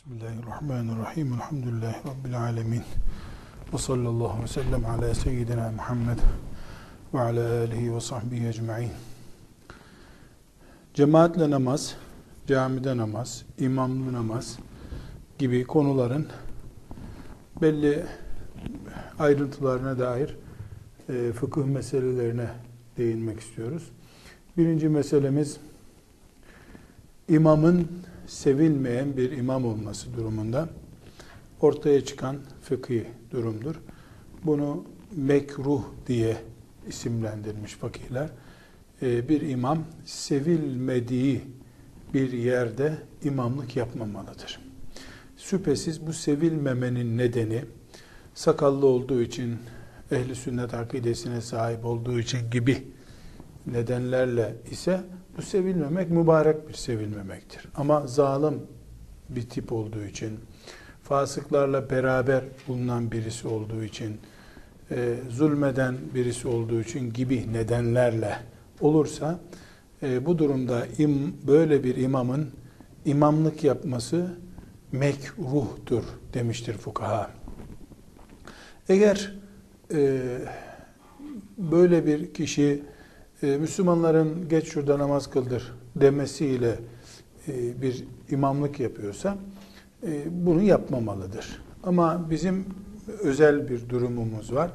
Bismillahirrahmanirrahim. Elhamdülillahi Rabbil alemin. Ve sallallahu ve sellem ala seyyidina Muhammed ve ala alihi ve sahbihi ecma'in. Cemaatle namaz, camide namaz, imamlı namaz gibi konuların belli ayrıntılarına dair e, fıkıh meselelerine değinmek istiyoruz. Birinci meselemiz imamın sevilmeyen bir imam olması durumunda ortaya çıkan fıkhi durumdur. Bunu mekruh diye isimlendirmiş fakirler. Ee, bir imam sevilmediği bir yerde imamlık yapmamalıdır. Şüphesiz bu sevilmemenin nedeni sakallı olduğu için, ehli sünnet akidesine sahip olduğu için gibi nedenlerle ise bu sevilmemek mübarek bir sevilmemektir. Ama zalim bir tip olduğu için, fasıklarla beraber bulunan birisi olduğu için, e, zulmeden birisi olduğu için gibi nedenlerle olursa e, bu durumda im, böyle bir imamın imamlık yapması mekruhtur demiştir fukaha. Eğer e, böyle bir kişi e, Müslümanların geç şurada namaz kıldır demesiyle e, bir imamlık yapıyorsa e, bunu yapmamalıdır. Ama bizim özel bir durumumuz var.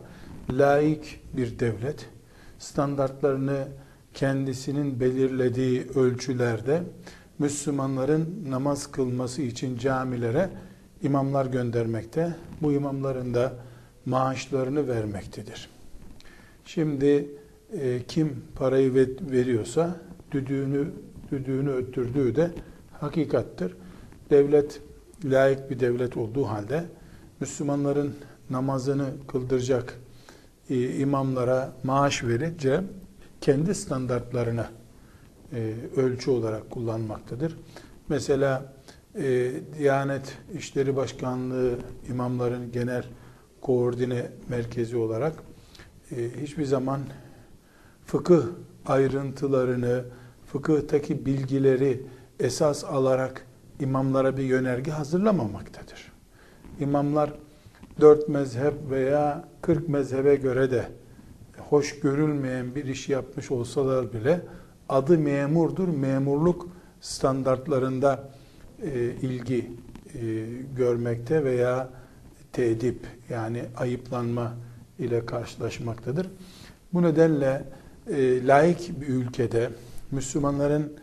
Laik bir devlet standartlarını kendisinin belirlediği ölçülerde Müslümanların namaz kılması için camilere imamlar göndermekte. Bu imamların da maaşlarını vermektedir. Şimdi e, kim parayı veriyorsa düdüğünü düdüğünü öttürdüğü de hakikattır. Devlet layık bir devlet olduğu halde Müslümanların namazını kıldıracak e, imamlara maaş verince kendi standartlarını e, ölçü olarak kullanmaktadır. Mesela e, Diyanet İşleri Başkanlığı imamların genel koordine merkezi olarak e, hiçbir zaman fıkıh ayrıntılarını, fıkıhtaki bilgileri esas alarak imamlara bir yönerge hazırlamamaktadır. İmamlar dört mezhep veya kırk mezhebe göre de hoş görülmeyen bir iş yapmış olsalar bile adı memurdur. Memurluk standartlarında e, ilgi e, görmekte veya tedip yani ayıplanma ile karşılaşmaktadır. Bu nedenle e, laik bir ülkede Müslümanların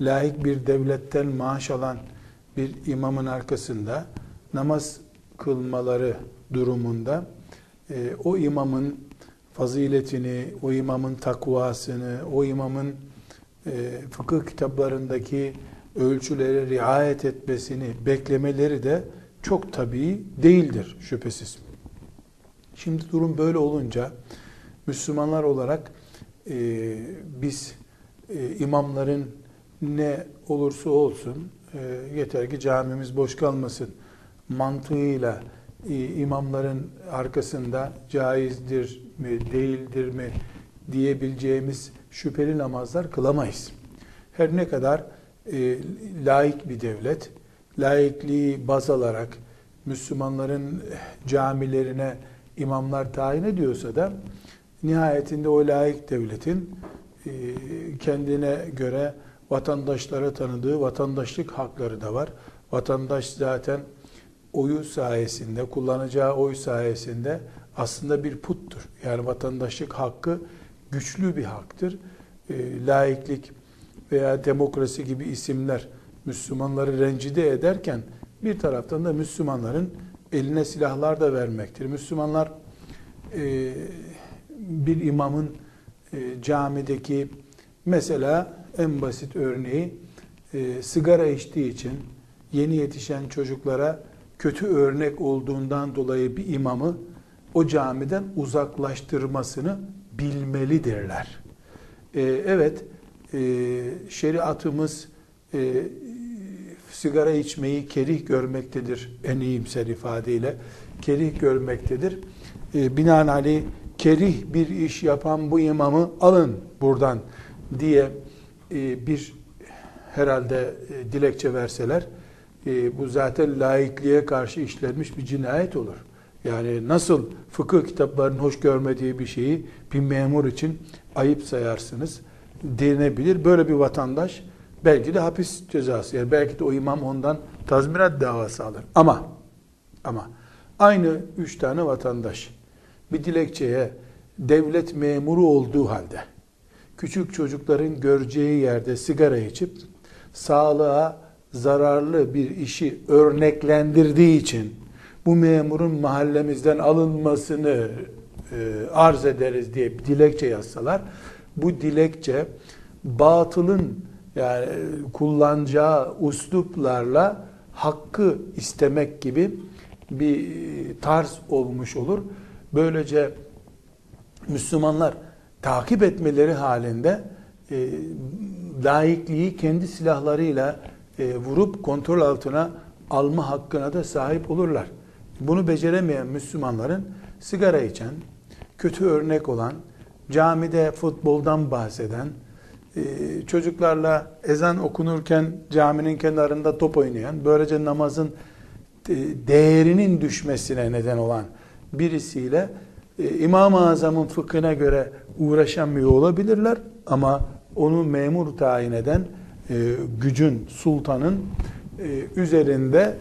laik bir devletten maaş alan bir imamın arkasında namaz kılmaları durumunda e, o imamın faziletini, o imamın takvasını, o imamın e, fıkıh kitaplarındaki ölçülere riayet etmesini beklemeleri de çok tabii değildir şüphesiz. Şimdi durum böyle olunca Müslümanlar olarak e, biz e, imamların ne olursa olsun e, yeter ki camimiz boş kalmasın mantığıyla e, imamların arkasında caizdir mi değildir mi diyebileceğimiz şüpheli namazlar kılamayız. Her ne kadar e, laik bir devlet, laikliği baz alarak Müslümanların camilerine imamlar tayin ediyorsa da nihayetinde o laik devletin e, kendine göre vatandaşlara tanıdığı vatandaşlık hakları da var. Vatandaş zaten oyu sayesinde, kullanacağı oy sayesinde aslında bir puttur. Yani vatandaşlık hakkı güçlü bir haktır. E, laiklik veya demokrasi gibi isimler Müslümanları rencide ederken bir taraftan da Müslümanların eline silahlar da vermektir. Müslümanlar e, bir imamın e, camideki mesela en basit örneği e, sigara içtiği için yeni yetişen çocuklara kötü örnek olduğundan dolayı bir imamı o camiden uzaklaştırmasını bilmelidirler. E, evet, e, şeriatımız e, sigara içmeyi kerih görmektedir en iyimser ifadeyle. Kerih görmektedir. E, binaenaleyh kerih bir iş yapan bu imamı alın buradan diye e, bir herhalde e, dilekçe verseler e, bu zaten laikliğe karşı işlenmiş bir cinayet olur. Yani nasıl fıkıh kitaplarının hoş görmediği bir şeyi bir memur için ayıp sayarsınız denebilir. Böyle bir vatandaş belki de hapis cezası yani belki de o imam ondan tazminat davası alır. Ama ama aynı üç tane vatandaş bir dilekçeye devlet memuru olduğu halde küçük çocukların göreceği yerde sigara içip sağlığa zararlı bir işi örneklendirdiği için bu memurun mahallemizden alınmasını e, arz ederiz diye bir dilekçe yazsalar bu dilekçe batılın yani kullanacağı usluplarla hakkı istemek gibi bir tarz olmuş olur. Böylece Müslümanlar takip etmeleri halinde e, laikliği kendi silahlarıyla e, vurup kontrol altına alma hakkına da sahip olurlar. Bunu beceremeyen Müslümanların sigara içen, kötü örnek olan, camide futboldan bahseden, e, çocuklarla ezan okunurken caminin kenarında top oynayan, böylece namazın e, değerinin düşmesine neden olan birisiyle e, İmam-ı Azam'ın fıkhına göre uğraşamıyor olabilirler ama onu memur tayin eden gücün, sultanın üzerinde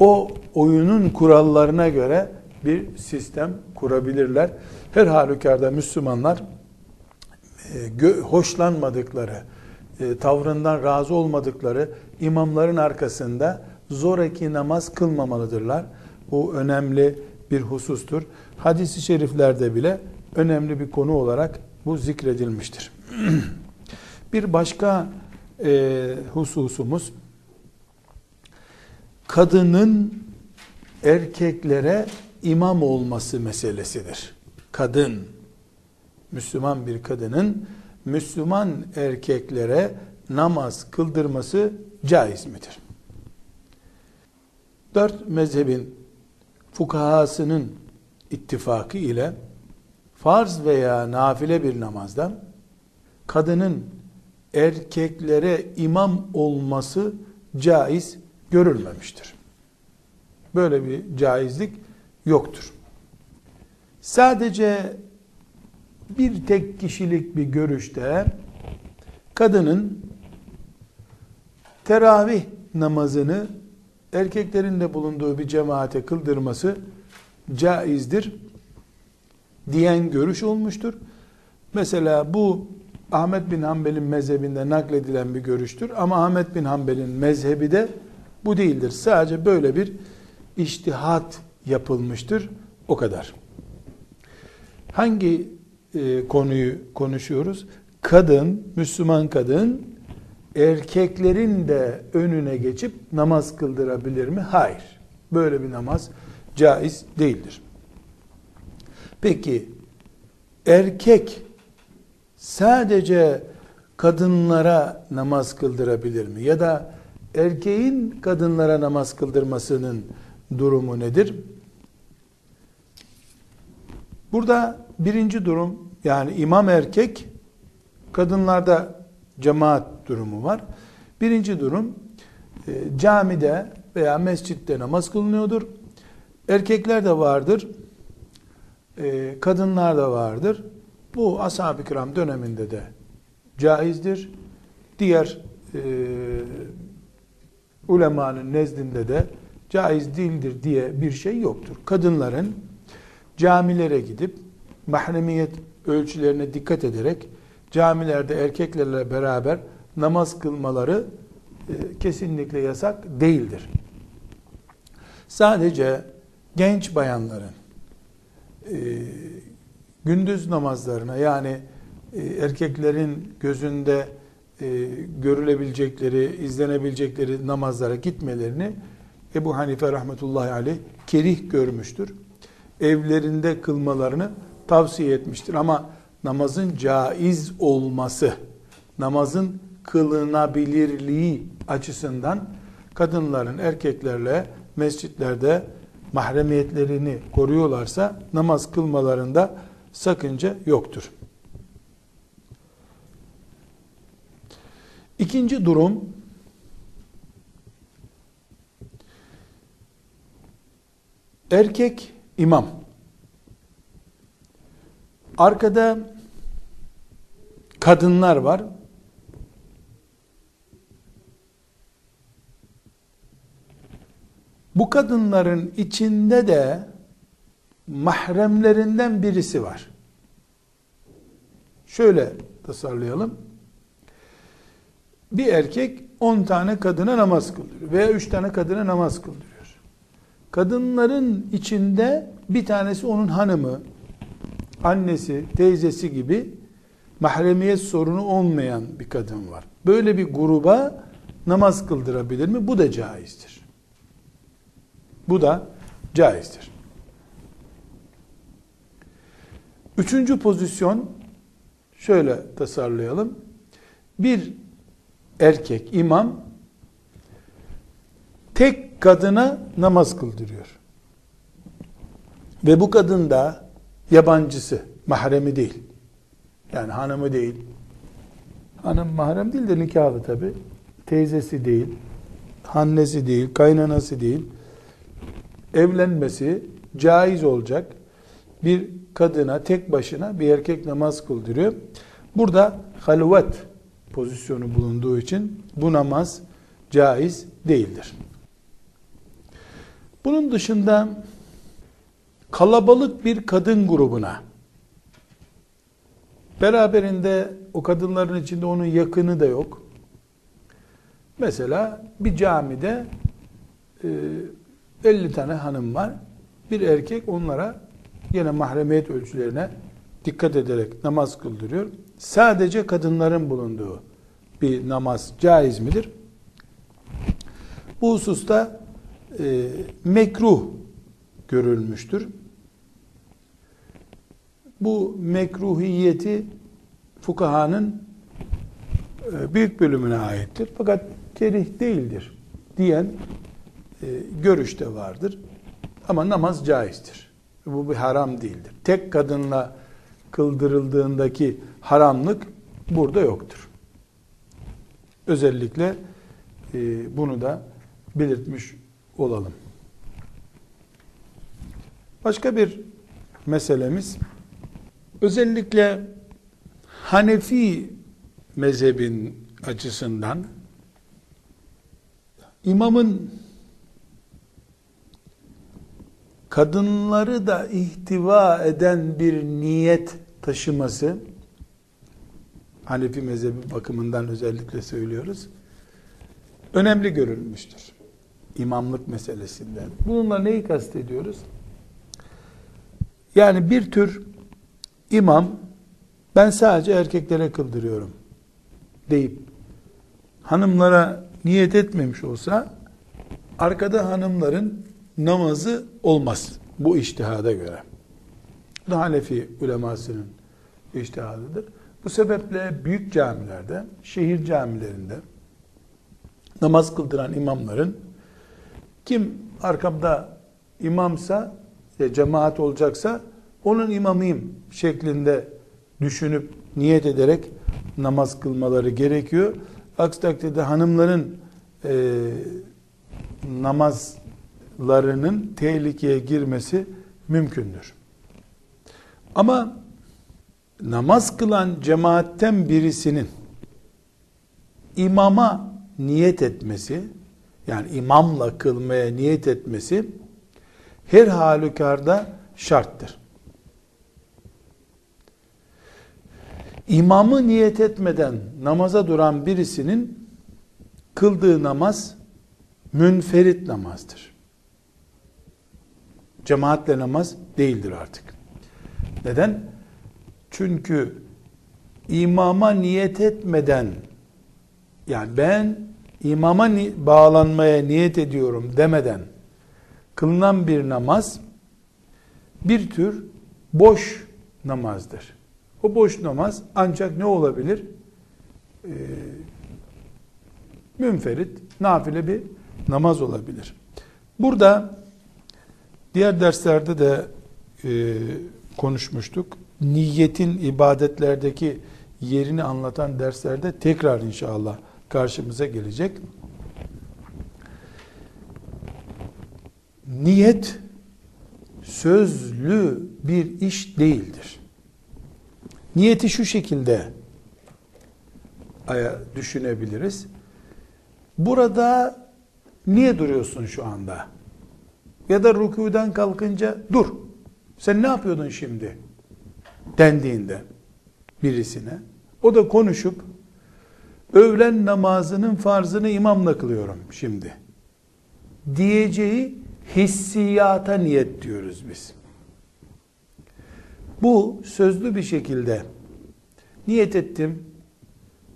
o oyunun kurallarına göre bir sistem kurabilirler. Her halükarda Müslümanlar e, hoşlanmadıkları, e, tavrından razı olmadıkları imamların arkasında zoraki namaz kılmamalıdırlar. Bu önemli bir husustur. Hadis-i şeriflerde bile önemli bir konu olarak bu zikredilmiştir. bir başka e, hususumuz kadının erkeklere imam olması meselesidir. Kadın Müslüman bir kadının Müslüman erkeklere namaz kıldırması caiz midir? Dört mezhebin fukahasının ittifakı ile farz veya nafile bir namazda kadının erkeklere imam olması caiz görülmemiştir. Böyle bir caizlik yoktur. Sadece bir tek kişilik bir görüşte kadının teravih namazını erkeklerin de bulunduğu bir cemaate kıldırması caizdir diyen görüş olmuştur. Mesela bu Ahmet bin Hanbel'in mezhebinde nakledilen bir görüştür ama Ahmet bin Hanbel'in mezhebi de bu değildir. Sadece böyle bir iştihat yapılmıştır. O kadar. Hangi e, konuyu konuşuyoruz. Kadın, Müslüman kadın erkeklerin de önüne geçip namaz kıldırabilir mi? Hayır. Böyle bir namaz caiz değildir. Peki erkek sadece kadınlara namaz kıldırabilir mi? Ya da erkeğin kadınlara namaz kıldırmasının durumu nedir? Burada birinci durum yani imam erkek kadınlarda cemaat durumu var. Birinci durum e, camide veya mescitte namaz kılınıyordur. Erkekler de vardır. E, kadınlar da vardır. Bu ashab-ı kiram döneminde de caizdir. Diğer e, ulemanın nezdinde de caiz değildir diye bir şey yoktur. Kadınların camilere gidip mahremiyet ölçülerine dikkat ederek camilerde erkeklerle beraber namaz kılmaları e, kesinlikle yasak değildir. Sadece genç bayanların e, gündüz namazlarına yani e, erkeklerin gözünde görülebilecekleri, izlenebilecekleri namazlara gitmelerini Ebu Hanife rahmetullahi aleyh kerih görmüştür. Evlerinde kılmalarını tavsiye etmiştir. Ama namazın caiz olması, namazın kılınabilirliği açısından kadınların erkeklerle mescitlerde mahremiyetlerini koruyorlarsa namaz kılmalarında sakınca yoktur. İkinci durum Erkek imam. Arkada kadınlar var. Bu kadınların içinde de mahremlerinden birisi var. Şöyle tasarlayalım. Bir erkek 10 tane kadına namaz kıldırıyor veya 3 tane kadına namaz kıldırıyor. Kadınların içinde bir tanesi onun hanımı, annesi, teyzesi gibi mahremiyet sorunu olmayan bir kadın var. Böyle bir gruba namaz kıldırabilir mi? Bu da caizdir. Bu da caizdir. Üçüncü pozisyon şöyle tasarlayalım. Bir erkek imam tek kadına namaz kıldırıyor. Ve bu kadın da yabancısı, mahremi değil. Yani hanımı değil. Hanım mahrem değil de nikahlı tabi. Teyzesi değil, annesi değil, kaynanası değil. Evlenmesi caiz olacak bir kadına tek başına bir erkek namaz kıldırıyor. Burada halvet pozisyonu bulunduğu için bu namaz caiz değildir. Bunun dışında kalabalık bir kadın grubuna beraberinde o kadınların içinde onun yakını da yok. Mesela bir camide 50 e, tane hanım var. Bir erkek onlara yine mahremiyet ölçülerine dikkat ederek namaz kıldırıyor. Sadece kadınların bulunduğu bir namaz caiz midir? Bu hususta e, mekruh görülmüştür. Bu mekruhiyeti fukahanın e, büyük bölümüne aittir. Fakat kerih değildir diyen e, görüş de vardır. Ama namaz caizdir. Bu bir haram değildir. Tek kadınla kıldırıldığındaki haramlık burada yoktur. Özellikle e, bunu da belirtmiş olalım. Başka bir meselemiz özellikle Hanefi mezhebin açısından imamın kadınları da ihtiva eden bir niyet taşıması Hanefi mezhebi bakımından özellikle söylüyoruz. Önemli görülmüştür. İmamlık meselesinden. Bununla neyi kastediyoruz? Yani bir tür imam ben sadece erkeklere kıldırıyorum deyip hanımlara niyet etmemiş olsa arkada hanımların namazı olmaz bu iştihada göre. Bu da Hanefi ulemasının iştihadıdır. Bu sebeple büyük camilerde, şehir camilerinde namaz kıldıran imamların kim arkamda imamsa, ya cemaat olacaksa onun imamıyım şeklinde düşünüp niyet ederek namaz kılmaları gerekiyor. Aksi takdirde hanımların e, namazlarının tehlikeye girmesi mümkündür. Ama namaz kılan cemaatten birisinin imama niyet etmesi, yani imamla kılmaya niyet etmesi her halükarda şarttır. İmamı niyet etmeden namaza duran birisinin kıldığı namaz münferit namazdır. Cemaatle namaz değildir artık. Neden? Çünkü imama niyet etmeden yani ben imama bağlanmaya niyet ediyorum demeden kılınan bir namaz bir tür boş namazdır. O boş namaz ancak ne olabilir? Ee, münferit, nafile bir namaz olabilir. Burada diğer derslerde de e, konuşmuştuk. Niyetin ibadetlerdeki yerini anlatan derslerde tekrar inşallah karşımıza gelecek. Niyet sözlü bir iş değildir. Niyeti şu şekilde düşünebiliriz. Burada niye duruyorsun şu anda? Ya da rükudan kalkınca dur. Sen ne yapıyordun şimdi? Dendiğinde birisine. O da konuşup öğlen namazının farzını imamla kılıyorum şimdi. Diyeceği hissiyata niyet diyoruz biz. Bu sözlü bir şekilde niyet ettim.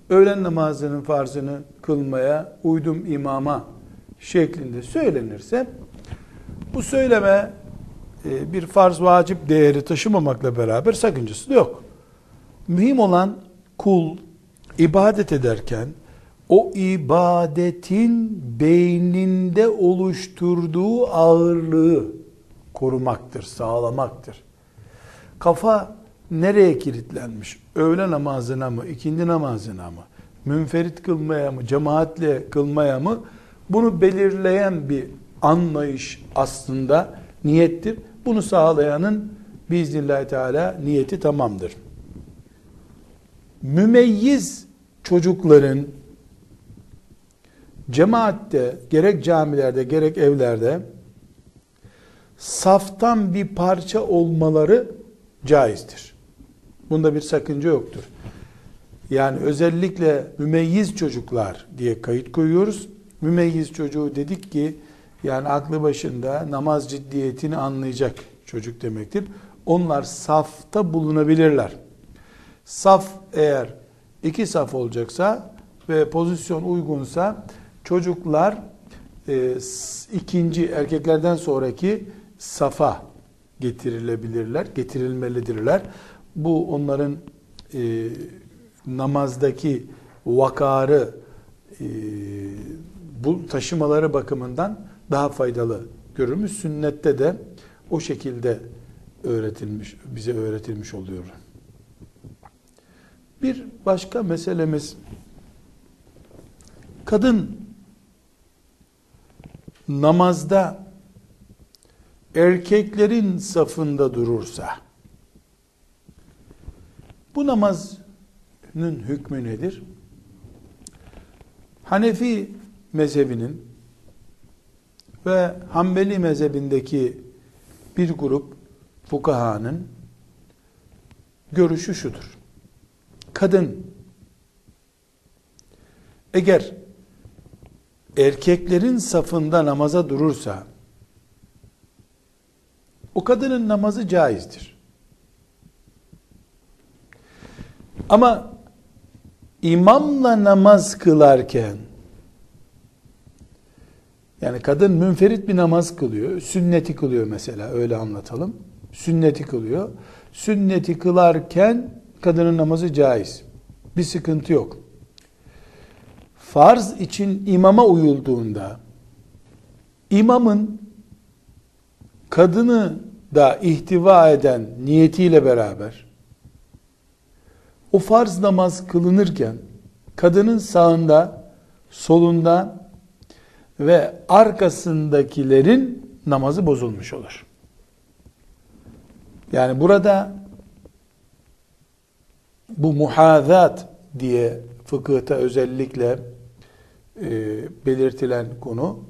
Öğlen namazının farzını kılmaya uydum imama şeklinde söylenirse bu söyleme e, bir farz vacip değeri taşımamakla beraber sakıncası yok. Mühim olan kul ibadet ederken o ibadetin beyninde oluşturduğu ağırlığı korumaktır, sağlamaktır. Kafa nereye kilitlenmiş? Öğle namazına mı, ikindi namazına mı, münferit kılmaya mı, cemaatle kılmaya mı? Bunu belirleyen bir anlayış aslında niyettir. Bunu sağlayanın biiznillahü teala niyeti tamamdır. Mümeyyiz çocukların cemaatte gerek camilerde gerek evlerde saftan bir parça olmaları caizdir. Bunda bir sakınca yoktur. Yani özellikle mümeyyiz çocuklar diye kayıt koyuyoruz. Mümeyyiz çocuğu dedik ki yani aklı başında namaz ciddiyetini anlayacak çocuk demektir. Onlar safta bulunabilirler. Saf eğer iki saf olacaksa ve pozisyon uygunsa çocuklar e, ikinci erkeklerden sonraki safa getirilebilirler, getirilmelidirler. Bu onların e, namazdaki vakarı e, bu taşımaları bakımından daha faydalı görülmüş. Sünnette de o şekilde öğretilmiş, bize öğretilmiş oluyor. Bir başka meselemiz kadın namazda erkeklerin safında durursa bu namazın hükmü nedir? Hanefi mezhebinin ve Hanbeli mezhebindeki bir grup fukahanın görüşü şudur. Kadın eğer erkeklerin safında namaza durursa o kadının namazı caizdir. Ama imamla namaz kılarken yani kadın münferit bir namaz kılıyor. Sünneti kılıyor mesela öyle anlatalım. Sünneti kılıyor. Sünneti kılarken kadının namazı caiz. Bir sıkıntı yok. Farz için imama uyulduğunda imamın kadını da ihtiva eden niyetiyle beraber o farz namaz kılınırken kadının sağında, solunda ve arkasındakilerin namazı bozulmuş olur. Yani burada bu muhazat diye fıkıhta özellikle e, belirtilen konu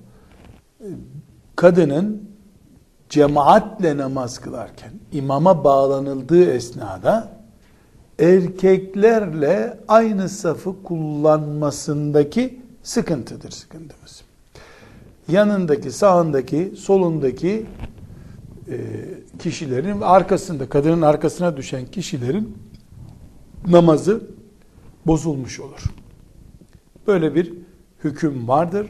kadının cemaatle namaz kılarken imama bağlanıldığı esnada erkeklerle aynı safı kullanmasındaki sıkıntıdır sıkıntımız. Yanındaki, sağındaki, solundaki e, kişilerin arkasında, kadının arkasına düşen kişilerin namazı bozulmuş olur. Böyle bir hüküm vardır.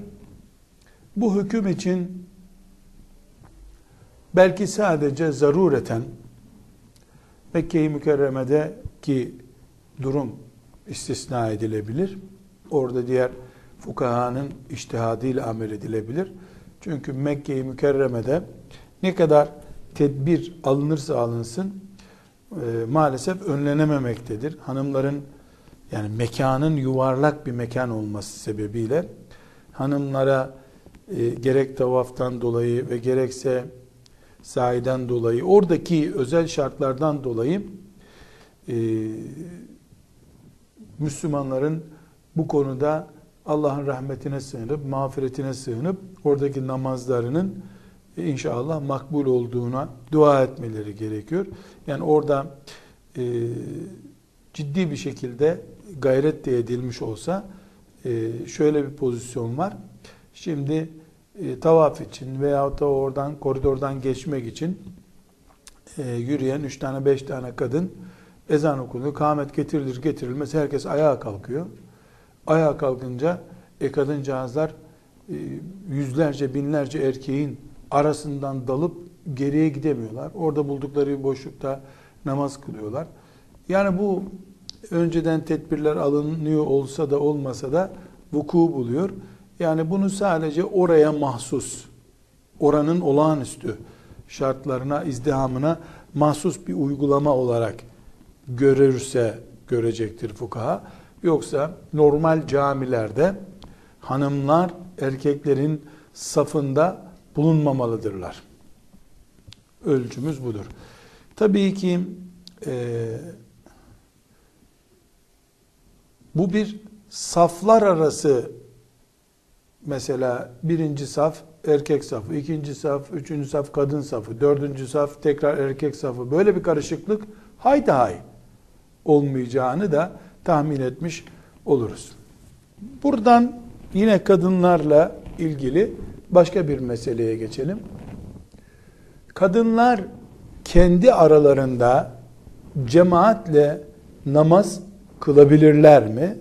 Bu hüküm için belki sadece zarureten Mekke-i Mükerreme'de ki durum istisna edilebilir. Orada diğer fukahanın iştihadıyla amel edilebilir. Çünkü Mekke-i Mükerreme'de ne kadar tedbir alınırsa alınsın e, maalesef önlenememektedir. Hanımların yani mekanın yuvarlak bir mekan olması sebebiyle hanımlara e, gerek tavaftan dolayı ve gerekse sahiden dolayı, oradaki özel şartlardan dolayı e, Müslümanların bu konuda Allah'ın rahmetine sığınıp, mağfiretine sığınıp oradaki namazlarının inşallah makbul olduğuna dua etmeleri gerekiyor. Yani orada e, ciddi bir şekilde gayret de edilmiş olsa e, şöyle bir pozisyon var. Şimdi e, tavaf için veyahut da oradan koridordan geçmek için e, yürüyen üç tane beş tane kadın ezan okunuyor. Kâhmet getirilir getirilmez herkes ayağa kalkıyor. Ayağa kalkınca e, kadıncağızlar e, yüzlerce binlerce erkeğin arasından dalıp geriye gidemiyorlar. Orada buldukları boşlukta namaz kılıyorlar. Yani bu önceden tedbirler alınıyor olsa da olmasa da vuku buluyor. Yani bunu sadece oraya mahsus, oranın olağanüstü şartlarına, izdihamına mahsus bir uygulama olarak görürse görecektir fukaha. Yoksa normal camilerde hanımlar erkeklerin safında bulunmamalıdırlar. Ölçümüz budur. Tabii ki e, bu bir saflar arası mesela birinci saf erkek safı, ikinci saf, üçüncü saf kadın safı, dördüncü saf tekrar erkek safı böyle bir karışıklık haydi hay olmayacağını da tahmin etmiş oluruz. Buradan yine kadınlarla ilgili başka bir meseleye geçelim. Kadınlar kendi aralarında cemaatle namaz kılabilirler mi?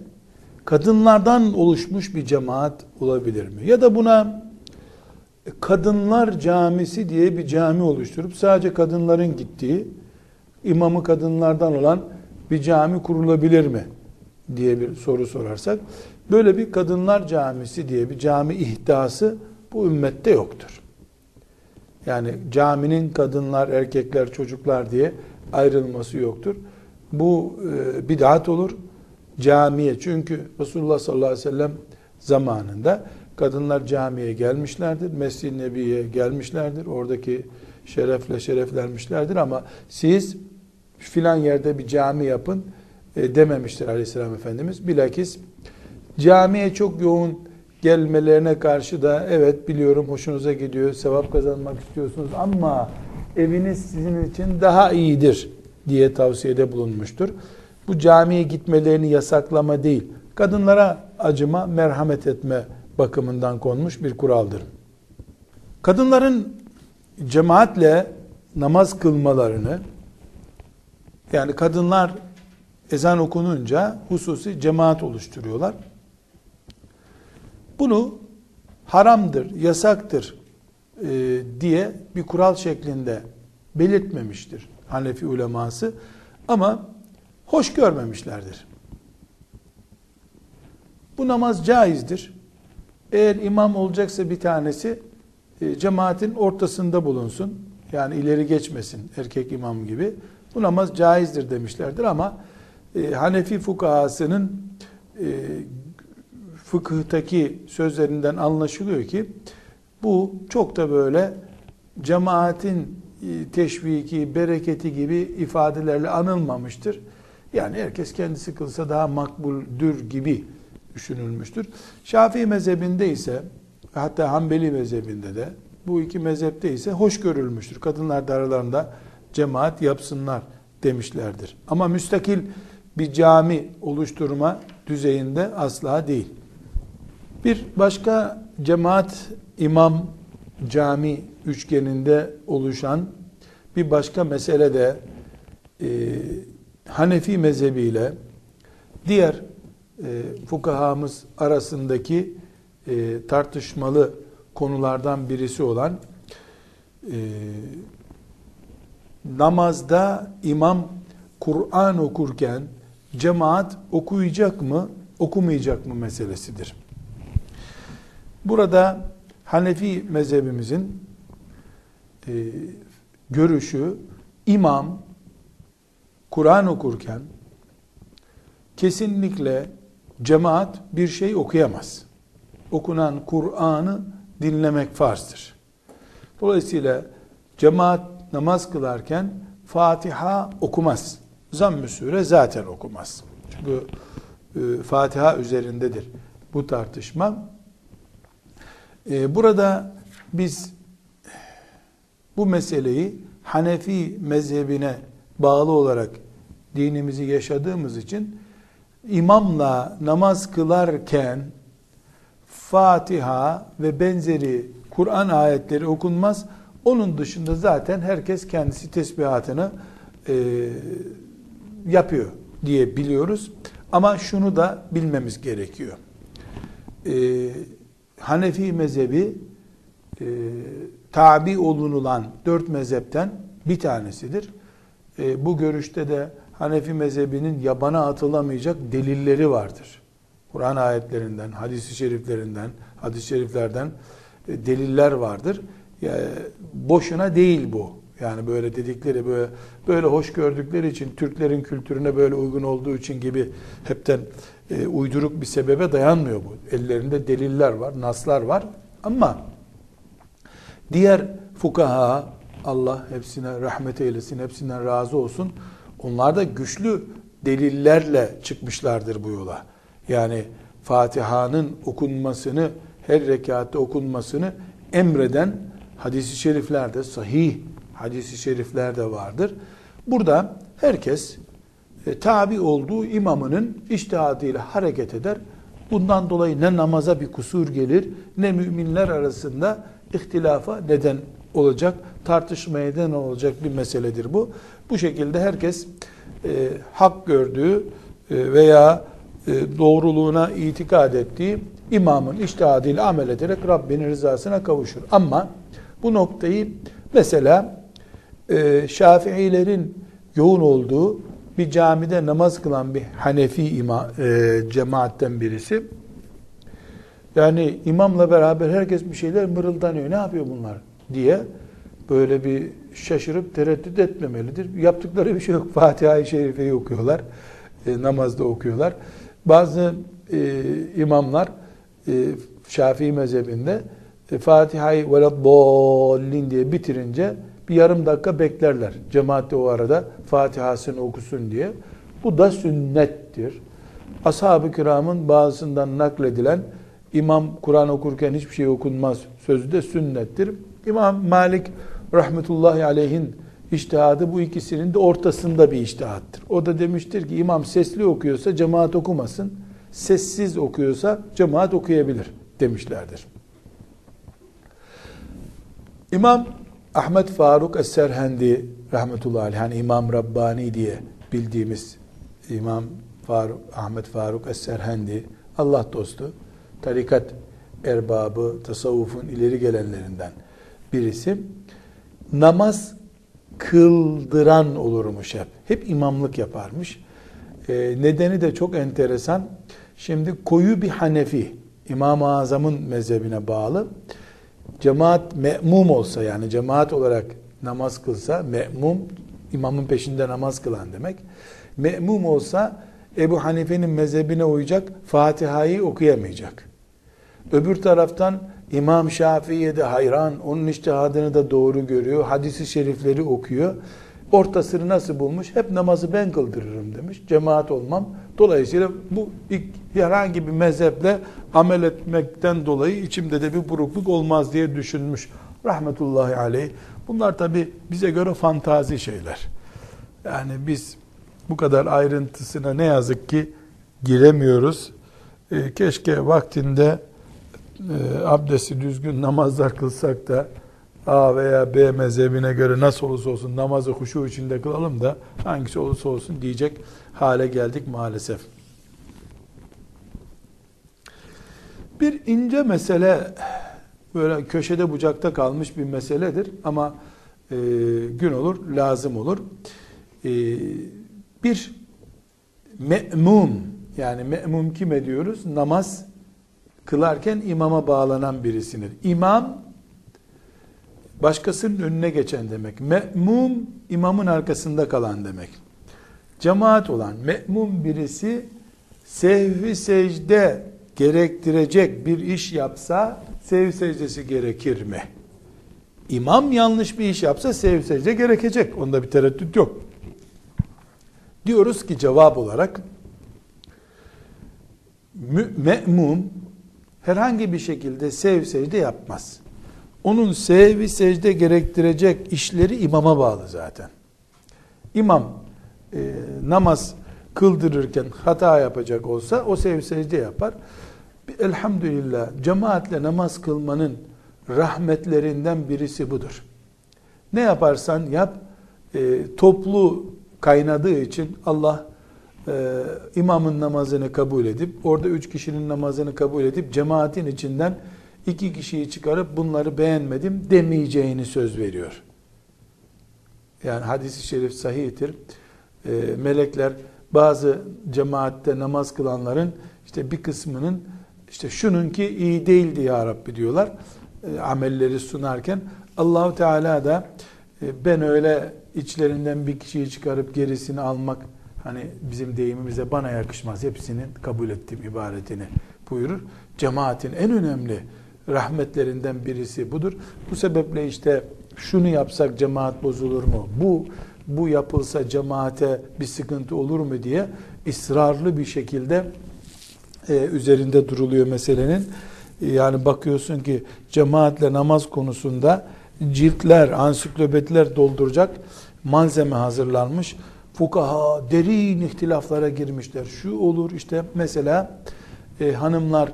Kadınlardan oluşmuş bir cemaat olabilir mi? Ya da buna kadınlar camisi diye bir cami oluşturup sadece kadınların gittiği, imamı kadınlardan olan bir cami kurulabilir mi? diye bir soru sorarsak, böyle bir kadınlar camisi diye bir cami ihdası bu ümmette yoktur. Yani caminin kadınlar, erkekler, çocuklar diye ayrılması yoktur. Bu e, bid'at olur. Camiye çünkü Resulullah sallallahu aleyhi ve sellem zamanında kadınlar camiye gelmişlerdir. Mescid-i Nebi'ye gelmişlerdir. Oradaki şerefle şereflenmişlerdir ama siz filan yerde bir cami yapın e, dememiştir aleyhisselam Efendimiz. Bilakis camiye çok yoğun gelmelerine karşı da evet biliyorum hoşunuza gidiyor, sevap kazanmak istiyorsunuz ama eviniz sizin için daha iyidir diye tavsiyede bulunmuştur. Bu camiye gitmelerini yasaklama değil, kadınlara acıma, merhamet etme bakımından konmuş bir kuraldır. Kadınların cemaatle namaz kılmalarını yani kadınlar ezan okununca hususi cemaat oluşturuyorlar. Bunu haramdır, yasaktır e, diye bir kural şeklinde belirtmemiştir Hanefi uleması. Ama hoş görmemişlerdir. Bu namaz caizdir. Eğer imam olacaksa bir tanesi e, cemaatin ortasında bulunsun. Yani ileri geçmesin erkek imam gibi. Bu namaz caizdir demişlerdir ama e, Hanefi fukahasının e, fıkıhtaki sözlerinden anlaşılıyor ki bu çok da böyle cemaatin e, teşviki, bereketi gibi ifadelerle anılmamıştır. Yani herkes kendisi kılsa daha makbuldür gibi düşünülmüştür. Şafii mezhebinde ise hatta Hanbeli mezhebinde de bu iki mezhepte ise hoş görülmüştür. Kadınlar da aralarında cemaat yapsınlar demişlerdir. Ama müstakil bir cami oluşturma düzeyinde asla değil. Bir başka cemaat imam cami üçgeninde oluşan bir başka mesele de e, Hanefi mezhebiyle diğer e, fukahamız arasındaki e, tartışmalı konulardan birisi olan e, namazda imam Kur'an okurken cemaat okuyacak mı, okumayacak mı meselesidir. Burada Hanefi mezhebimizin e, görüşü imam Kur'an okurken kesinlikle cemaat bir şey okuyamaz. Okunan Kur'an'ı dinlemek farzdır. Dolayısıyla cemaat namaz kılarken Fatiha okumaz. Zamm-ı sure zaten okumaz. Çünkü e, Fatiha üzerindedir bu tartışma. E, burada biz bu meseleyi Hanefi mezhebine bağlı olarak dinimizi yaşadığımız için imamla namaz kılarken Fatiha ve benzeri Kur'an ayetleri okunmaz. Onun dışında zaten herkes kendisi tesbihatını e, yapıyor diye biliyoruz. Ama şunu da bilmemiz gerekiyor. E, Hanefi mezhebi e, tabi olunulan dört mezhepten bir tanesidir. E, bu görüşte de Hanefi mezhebinin yabana atılamayacak delilleri vardır. Kur'an ayetlerinden, hadis-i şeriflerinden, hadis-i şeriflerden e, deliller vardır. Yani boşuna değil bu. Yani böyle dedikleri böyle böyle hoş gördükleri için Türklerin kültürüne böyle uygun olduğu için gibi hepten e, uyduruk bir sebebe dayanmıyor bu. Ellerinde deliller var, naslar var. Ama diğer fukaha Allah hepsine rahmet eylesin, hepsinden razı olsun. Onlar da güçlü delillerle çıkmışlardır bu yola. Yani Fatiha'nın okunmasını, her rekatta okunmasını emreden hadisi şeriflerde, sahih hadisi şeriflerde vardır. Burada herkes e, tabi olduğu imamının iştihadıyla hareket eder. Bundan dolayı ne namaza bir kusur gelir, ne müminler arasında ihtilafa neden olacak, tartışmaya neden olacak bir meseledir bu. Bu şekilde herkes e, hak gördüğü e, veya e, doğruluğuna itikad ettiği imamın iştihadıyla amel ederek Rabbinin rızasına kavuşur. Ama bu noktayı mesela e, Şafiilerin yoğun olduğu bir camide namaz kılan bir Hanefi ima, e, cemaatten birisi yani imamla beraber herkes bir şeyler mırıldanıyor. Ne yapıyor bunlar diye böyle bir şaşırıp tereddüt etmemelidir. Yaptıkları bir şey yok. Fatiha-i Şerife'yi okuyorlar. E, namazda okuyorlar. Bazı e, imamlar e, Şafii mezhebinde e, Fatiha'yı veleddallin diye bitirince bir yarım dakika beklerler. Cemaat de o arada Fatiha'sını okusun diye. Bu da sünnettir. Ashab-ı kiramın bazısından nakledilen imam Kur'an okurken hiçbir şey okunmaz sözü de sünnettir. İmam Malik rahmetullahi aleyhin iştihadı bu ikisinin de ortasında bir iştihattır. O da demiştir ki imam sesli okuyorsa cemaat okumasın, sessiz okuyorsa cemaat okuyabilir demişlerdir. İmam Ahmet Faruk Es-Serhendi rahmetullahi aleyh, yani İmam Rabbani diye bildiğimiz İmam Faruk, Ahmet Faruk Es-Serhendi, Allah dostu, tarikat erbabı, tasavvufun ileri gelenlerinden birisi. Namaz kıldıran olurmuş hep. Hep imamlık yaparmış. Ee, nedeni de çok enteresan. Şimdi koyu bir Hanefi, İmam-ı Azam'ın mezhebine bağlı. Cemaat me'mum olsa yani cemaat olarak namaz kılsa, me'mum imamın peşinde namaz kılan demek. Me'mum olsa Ebu Hanife'nin mezhebine uyacak, Fatiha'yı okuyamayacak. Öbür taraftan İmam Şafii'ye de hayran, onun iştihadını da doğru görüyor, hadisi şerifleri okuyor. Ortasını nasıl bulmuş? Hep namazı ben kıldırırım demiş. Cemaat olmam. Dolayısıyla bu herhangi bir mezheple amel etmekten dolayı içimde de bir burukluk olmaz diye düşünmüş. Rahmetullahi aleyh. Bunlar tabi bize göre fantazi şeyler. Yani biz bu kadar ayrıntısına ne yazık ki giremiyoruz. E, keşke vaktinde e, abdesti düzgün namazlar kılsak da A veya B mezhebine göre nasıl olursa olsun namazı huşu içinde kılalım da hangisi olursa olsun diyecek hale geldik maalesef. Bir ince mesele böyle köşede bucakta kalmış bir meseledir ama e, gün olur, lazım olur. E, bir me'mum yani me'mum kime diyoruz? Namaz kılarken imama bağlanan birisidir. İmam başkasının önüne geçen demek. Me'mum imamın arkasında kalan demek. Cemaat olan me'mum birisi sehvi secde gerektirecek bir iş yapsa sev secdesi gerekir mi? İmam yanlış bir iş yapsa sev secde gerekecek. Onda bir tereddüt yok. Diyoruz ki cevap olarak me'mum herhangi bir şekilde sev secde yapmaz. Onun sevvi secde gerektirecek işleri imama bağlı zaten. İmam e, namaz kıldırırken hata yapacak olsa o sev secde yapar. Elhamdülillah cemaatle namaz kılmanın rahmetlerinden birisi budur. Ne yaparsan yap e, toplu kaynadığı için Allah e, imamın namazını kabul edip orada üç kişinin namazını kabul edip cemaatin içinden iki kişiyi çıkarıp bunları beğenmedim demeyeceğini söz veriyor. Yani hadis-i şerif sahihtir. E, melekler bazı cemaatte namaz kılanların işte bir kısmının işte şununki iyi değildi ya Rabbi diyorlar. E, amelleri sunarken Allahu Teala da e, ben öyle içlerinden bir kişiyi çıkarıp gerisini almak hani bizim deyimimize bana yakışmaz. Hepsini kabul ettim ibaretini buyurur. Cemaatin en önemli rahmetlerinden birisi budur. Bu sebeple işte şunu yapsak cemaat bozulur mu? Bu bu yapılsa cemaate bir sıkıntı olur mu diye ısrarlı bir şekilde e, üzerinde duruluyor meselenin. Yani bakıyorsun ki cemaatle namaz konusunda ciltler, ansiklopediler dolduracak malzeme hazırlanmış. Fukaha derin ihtilaflara girmişler. Şu olur işte mesela e, hanımlar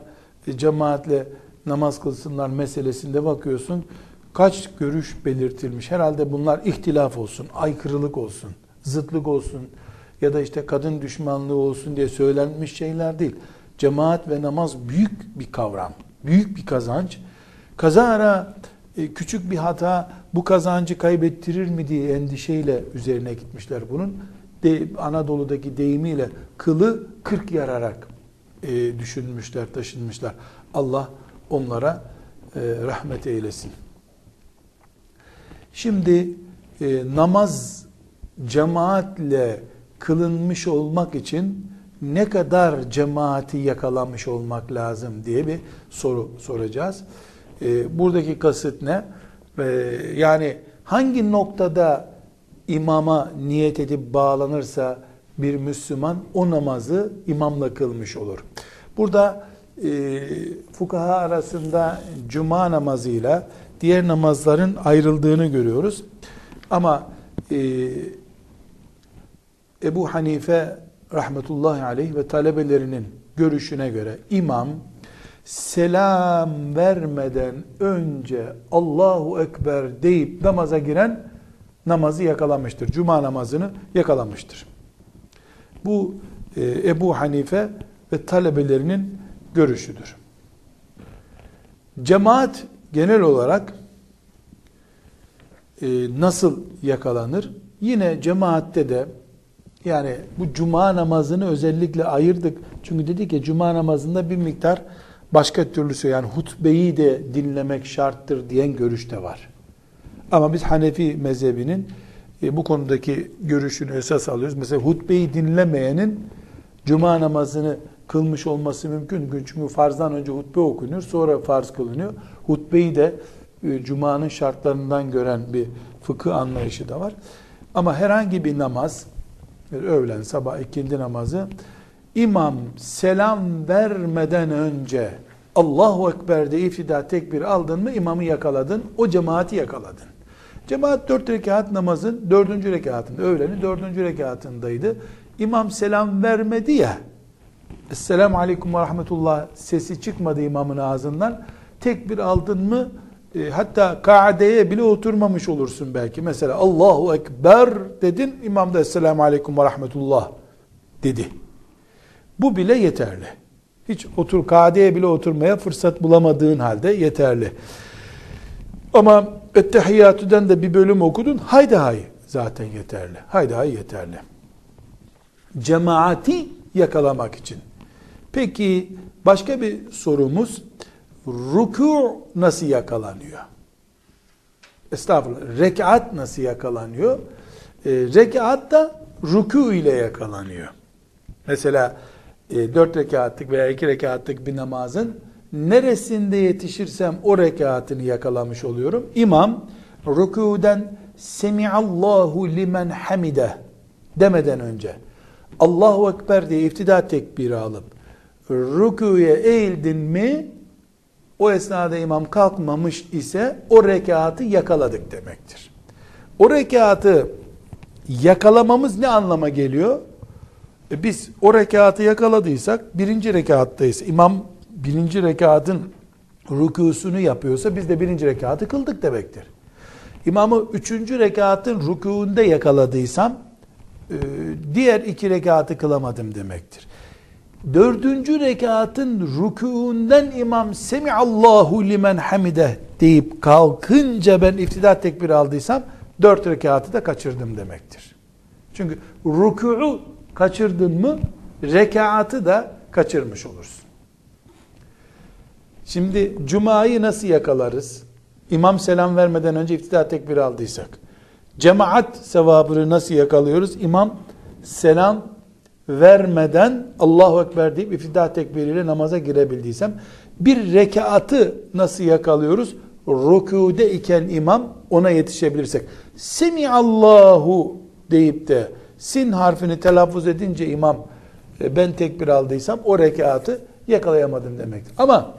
e, cemaatle namaz kılsınlar meselesinde bakıyorsun. Kaç görüş belirtilmiş. Herhalde bunlar ihtilaf olsun, aykırılık olsun, zıtlık olsun ya da işte kadın düşmanlığı olsun diye söylenmiş şeyler değil. Cemaat ve namaz büyük bir kavram, büyük bir kazanç. Kazara küçük bir hata bu kazancı kaybettirir mi diye endişeyle üzerine gitmişler bunun. De, Anadolu'daki deyimiyle kılı kırk yararak e, düşünmüşler, taşınmışlar. Allah onlara e, rahmet eylesin. Şimdi e, namaz cemaatle kılınmış olmak için ne kadar cemaati yakalamış olmak lazım diye bir soru soracağız. E, buradaki kasıt ne? E, yani hangi noktada imama niyet edip bağlanırsa bir Müslüman o namazı imamla kılmış olur. Burada e, fukaha arasında cuma namazıyla diğer namazların ayrıldığını görüyoruz. Ama e, Ebu Hanife rahmetullahi aleyh ve talebelerinin görüşüne göre imam selam vermeden önce Allahu Ekber deyip namaza giren namazı yakalamıştır. Cuma namazını yakalamıştır. Bu e, Ebu Hanife ve talebelerinin görüşüdür. Cemaat genel olarak e, nasıl yakalanır? Yine cemaatte de yani bu cuma namazını özellikle ayırdık. Çünkü dedik ki cuma namazında bir miktar başka türlüsü yani hutbeyi de dinlemek şarttır diyen görüş de var. Ama biz Hanefi mezhebinin e, bu konudaki görüşünü esas alıyoruz. Mesela hutbeyi dinlemeyenin cuma namazını kılmış olması mümkün. Çünkü farzdan önce hutbe okunuyor, sonra farz kılınıyor. Hutbeyi de e, Cuma'nın şartlarından gören bir fıkıh anlayışı da var. Ama herhangi bir namaz, öğlen, sabah, ikindi namazı, imam selam vermeden önce Allahu Ekber de iftida tekbir aldın mı imamı yakaladın, o cemaati yakaladın. Cemaat dört rekat namazın dördüncü rekatında, öğlenin dördüncü rekatındaydı. İmam selam vermedi ya, Esselamu Aleyküm ve Rahmetullah sesi çıkmadı imamın ağzından. Tekbir aldın mı e, hatta kaadeye bile oturmamış olursun belki. Mesela Allahu Ekber dedin imam da Esselamu Aleyküm ve Rahmetullah dedi. Bu bile yeterli. Hiç otur kaadeye bile oturmaya fırsat bulamadığın halde yeterli. Ama Ettehiyyatü'den de bir bölüm okudun. Haydi hay zaten yeterli. Haydi hay yeterli. Cemaati yakalamak için Peki başka bir sorumuz ruku nasıl yakalanıyor? Estağfurullah. Rekat nasıl yakalanıyor? E, rekat da ruku ile yakalanıyor. Mesela e, 4 rekatlık veya 2 rekatlık bir namazın neresinde yetişirsem o rekatını yakalamış oluyorum. İmam rükûden semiallahu limen hamide demeden önce Allahu Ekber diye iftida tekbiri alıp rükûye eğildin mi o esnada imam kalkmamış ise o rekatı yakaladık demektir. O rekatı yakalamamız ne anlama geliyor? E biz o rekatı yakaladıysak birinci rekattayız. İmam birinci rekatın rükûsunu yapıyorsa biz de birinci rekatı kıldık demektir. İmamı üçüncü rekatın rükûnde yakaladıysam e, diğer iki rekatı kılamadım demektir. Dördüncü rekatın rükûnden imam Semiallahu limen hamide deyip kalkınca ben iftida tekbir aldıysam dört rekatı da kaçırdım demektir. Çünkü rükû'u kaçırdın mı rekatı da kaçırmış olursun. Şimdi cumayı nasıl yakalarız? İmam selam vermeden önce iftida tekbiri aldıysak. Cemaat sevabını nasıl yakalıyoruz? İmam selam vermeden Allahu Ekber deyip iftida tekbiriyle namaza girebildiysem bir rekatı nasıl yakalıyoruz? Rükûde iken imam ona yetişebilirsek. Semi Allahu deyip de sin harfini telaffuz edince imam e, ben tekbir aldıysam o rekatı yakalayamadım demektir. Ama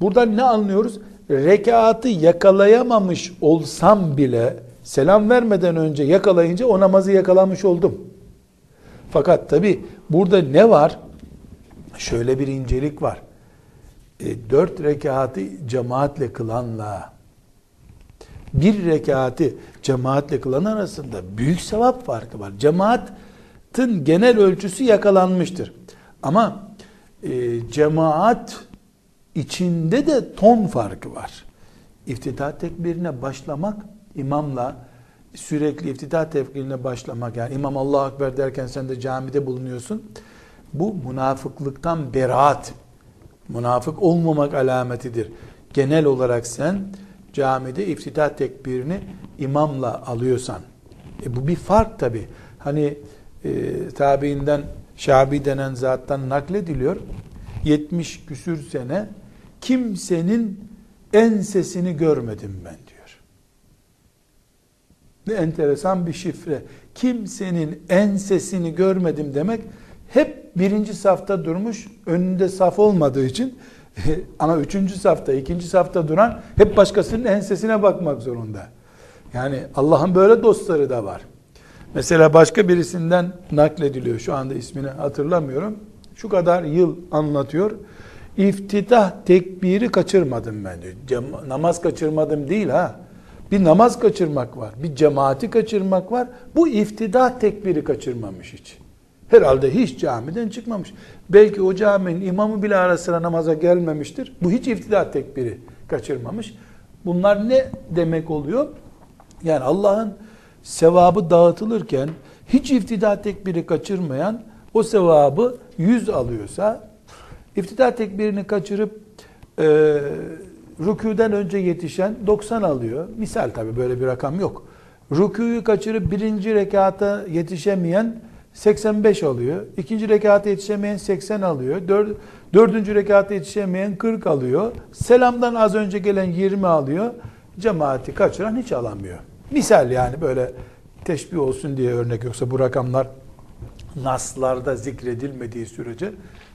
buradan ne anlıyoruz? Rekatı yakalayamamış olsam bile selam vermeden önce yakalayınca o namazı yakalamış oldum. Fakat tabi burada ne var? Şöyle bir incelik var. E, dört rekatı cemaatle kılanla bir rekatı cemaatle kılan arasında büyük sevap farkı var. Cemaatin genel ölçüsü yakalanmıştır. Ama e, cemaat içinde de ton farkı var. İftitah tekbirine başlamak imamla sürekli iftitah tekbirine başlamak yani imam Allahu Ekber derken sen de camide bulunuyorsun. Bu münafıklıktan beraat, münafık olmamak alametidir. Genel olarak sen camide iftitah tekbirini imamla alıyorsan. E bu bir fark tabi. Hani e, tabiinden Şabi denen zattan naklediliyor. 70 küsür sene kimsenin ensesini görmedim ben diyor. Ne enteresan bir şifre. Kimsenin ensesini görmedim demek hep birinci safta durmuş, önünde saf olmadığı için ama üçüncü safta, ikinci safta duran hep başkasının ensesine bakmak zorunda. Yani Allah'ın böyle dostları da var. Mesela başka birisinden naklediliyor. Şu anda ismini hatırlamıyorum. Şu kadar yıl anlatıyor. İftitah tekbiri kaçırmadım ben diyor. Cem- namaz kaçırmadım değil ha. Bir namaz kaçırmak var. Bir cemaati kaçırmak var. Bu iftitah tekbiri kaçırmamış hiç. Herhalde hiç camiden çıkmamış. Belki o caminin imamı bile ara sıra namaza gelmemiştir. Bu hiç iftida tekbiri kaçırmamış. Bunlar ne demek oluyor? Yani Allah'ın sevabı dağıtılırken hiç iftida tekbiri kaçırmayan o sevabı yüz alıyorsa iftida tekbirini kaçırıp e, rüküden önce yetişen 90 alıyor. Misal tabi böyle bir rakam yok. Rüküyü kaçırıp birinci rekata yetişemeyen 85 alıyor. İkinci rekata yetişemeyen 80 alıyor. Dör, dördüncü rekata yetişemeyen 40 alıyor. Selamdan az önce gelen 20 alıyor. Cemaati kaçıran hiç alamıyor. Misal yani böyle teşbih olsun diye örnek yoksa bu rakamlar naslarda zikredilmediği sürece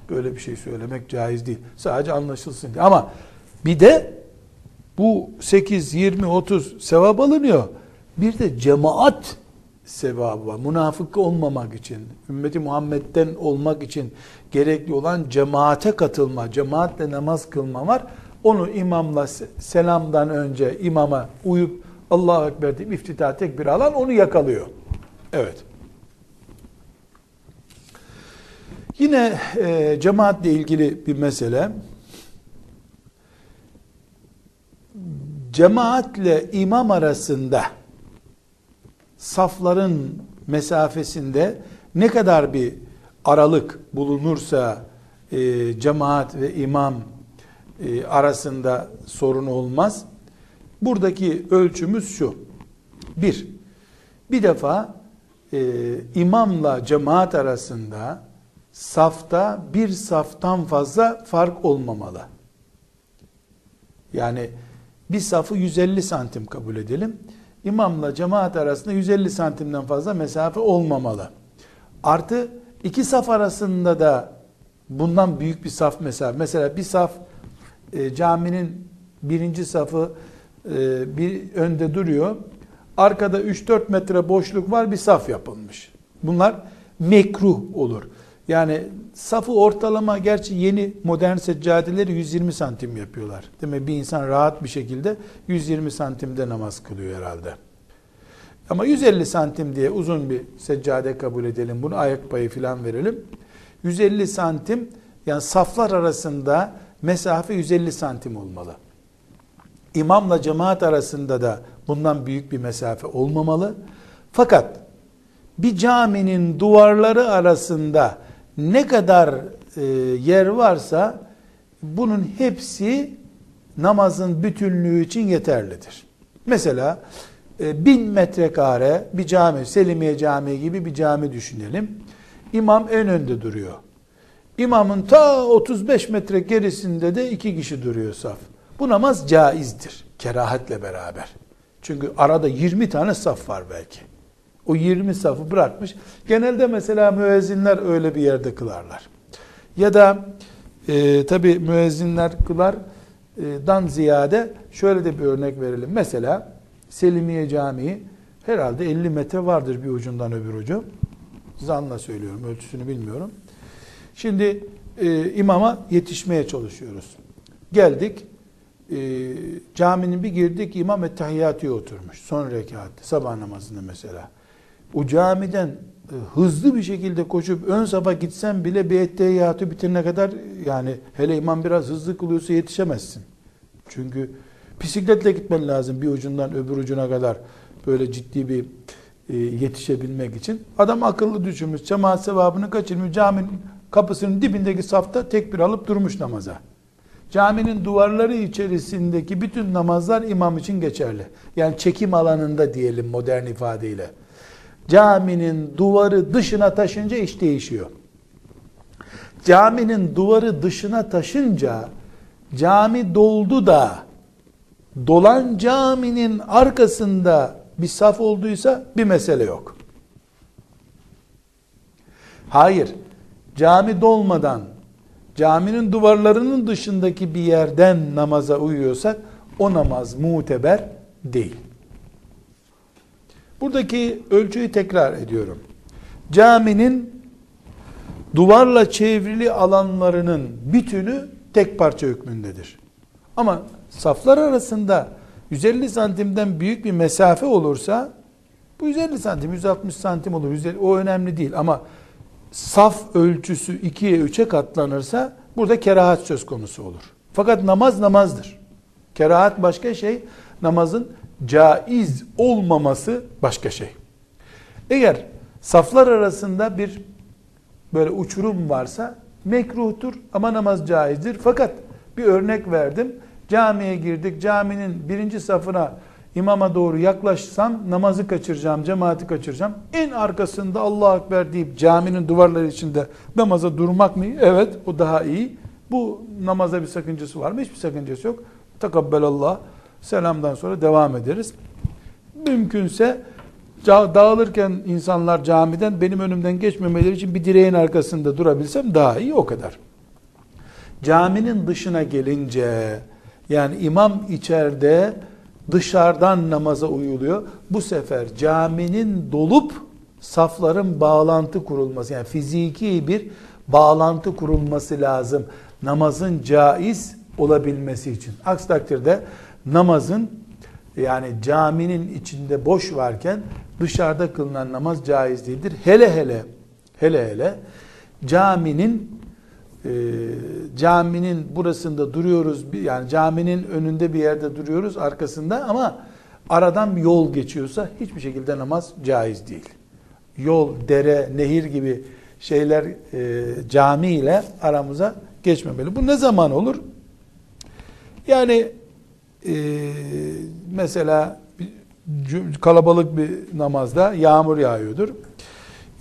böyle bir şey söylemek caiz değil. Sadece anlaşılsın diye. Ama bir de bu 8, 20, 30 sevap alınıyor. Bir de cemaat sevabı var. Münafık olmamak için, ümmeti Muhammed'den olmak için gerekli olan cemaate katılma, cemaatle namaz kılma var. Onu imamla selamdan önce imama uyup Allahu Ekber deyip iftitah tekbir alan onu yakalıyor. Evet. Yine e, cemaatle ilgili bir mesele. Cemaatle imam arasında safların mesafesinde ne kadar bir aralık bulunursa e, cemaat ve imam e, arasında sorun olmaz. Buradaki ölçümüz şu. Bir, bir defa e, imamla cemaat arasında safta bir saftan fazla fark olmamalı. Yani bir safı 150 santim kabul edelim. İmamla cemaat arasında 150 santimden fazla mesafe olmamalı. Artı iki saf arasında da bundan büyük bir saf mesafe. Mesela bir saf e, caminin birinci safı e, bir önde duruyor. Arkada 3-4 metre boşluk var bir saf yapılmış. Bunlar mekruh olur. Yani safı ortalama gerçi yeni modern seccadeleri 120 santim yapıyorlar. Demek bir insan rahat bir şekilde 120 santimde namaz kılıyor herhalde. Ama 150 santim diye uzun bir seccade kabul edelim. Bunu ayak payı falan verelim. 150 santim yani saflar arasında mesafe 150 santim olmalı. İmamla cemaat arasında da bundan büyük bir mesafe olmamalı. Fakat bir caminin duvarları arasında ne kadar e, yer varsa bunun hepsi namazın bütünlüğü için yeterlidir. Mesela e, bin metrekare bir cami, Selimiye Camii gibi bir cami düşünelim. İmam en önde duruyor. İmamın ta 35 metre gerisinde de iki kişi duruyor saf. Bu namaz caizdir. Kerahatle beraber. Çünkü arada 20 tane saf var belki. O 20 safı bırakmış. Genelde mesela müezzinler öyle bir yerde kılarlar. Ya da e, tabi müezzinler kılardan ziyade şöyle de bir örnek verelim. Mesela Selimiye Camii herhalde 50 metre vardır bir ucundan öbür ucu. Zanla söylüyorum ölçüsünü bilmiyorum. Şimdi e, imama yetişmeye çalışıyoruz. Geldik e, caminin bir girdik imam ettehiyyatüye oturmuş. Son rekatte sabah namazında mesela. O camiden e, hızlı bir şekilde koşup ön safa gitsen bile bir ettehiyyatı bitirene kadar yani hele imam biraz hızlı kılıyorsa yetişemezsin. Çünkü bisikletle gitmen lazım bir ucundan öbür ucuna kadar böyle ciddi bir e, yetişebilmek için. Adam akıllı düşünmüş, cemaat sevabını kaçırmış, caminin kapısının dibindeki safta tekbir alıp durmuş namaza. Caminin duvarları içerisindeki bütün namazlar imam için geçerli. Yani çekim alanında diyelim modern ifadeyle. Caminin duvarı dışına taşınca iş değişiyor. Caminin duvarı dışına taşınca cami doldu da dolan caminin arkasında bir saf olduysa bir mesele yok. Hayır, cami dolmadan caminin duvarlarının dışındaki bir yerden namaza uyuyorsak o namaz muteber değil. Buradaki ölçüyü tekrar ediyorum. Caminin duvarla çevrili alanlarının bütünü tek parça hükmündedir. Ama saflar arasında 150 santimden büyük bir mesafe olursa bu 150 santim, 160 santim olur. O önemli değil ama saf ölçüsü 2'ye 3'e katlanırsa burada kerahat söz konusu olur. Fakat namaz namazdır. Kerahat başka şey, namazın caiz olmaması başka şey. Eğer saflar arasında bir böyle uçurum varsa mekruhtur ama namaz caizdir. Fakat bir örnek verdim. Camiye girdik. Caminin birinci safına imama doğru yaklaşsam namazı kaçıracağım, cemaati kaçıracağım. En arkasında Allah Ekber deyip caminin duvarları içinde namaza durmak mı? Evet o daha iyi. Bu namaza bir sakıncası var mı? Hiçbir sakıncası yok. Takabbelallah. Selamdan sonra devam ederiz. Mümkünse dağılırken insanlar camiden benim önümden geçmemeleri için bir direğin arkasında durabilsem daha iyi o kadar. Caminin dışına gelince yani imam içeride dışarıdan namaza uyuluyor. Bu sefer caminin dolup safların bağlantı kurulması yani fiziki bir bağlantı kurulması lazım. Namazın caiz olabilmesi için. Aksi takdirde namazın yani caminin içinde boş varken dışarıda kılınan namaz caiz değildir. Hele hele hele hele caminin e, caminin burasında duruyoruz yani caminin önünde bir yerde duruyoruz arkasında ama aradan bir yol geçiyorsa hiçbir şekilde namaz caiz değil. Yol, dere, nehir gibi şeyler e, cami ile aramıza geçmemeli. Bu ne zaman olur? Yani e, mesela kalabalık bir namazda yağmur yağıyordur.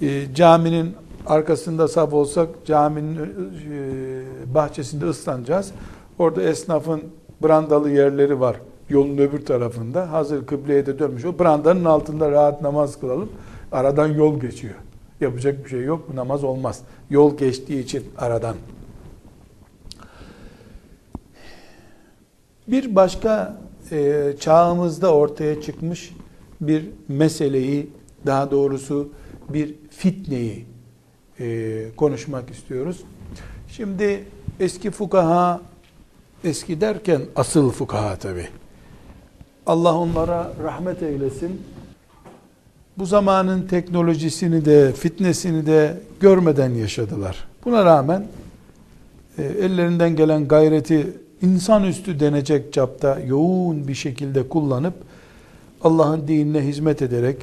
E, caminin arkasında saf olsak caminin e, bahçesinde ıslanacağız. Orada esnafın brandalı yerleri var. yolun öbür tarafında hazır kıbleye de dönmüş. O brandanın altında rahat namaz kılalım. Aradan yol geçiyor. Yapacak bir şey yok. Bu namaz olmaz. Yol geçtiği için aradan. Bir başka e, çağımızda ortaya çıkmış bir meseleyi, daha doğrusu bir fitneyi e, konuşmak istiyoruz. Şimdi eski fukaha, eski derken asıl fukaha tabi. Allah onlara rahmet eylesin. Bu zamanın teknolojisini de, fitnesini de görmeden yaşadılar. Buna rağmen e, ellerinden gelen gayreti insanüstü denecek çapta yoğun bir şekilde kullanıp Allah'ın dinine hizmet ederek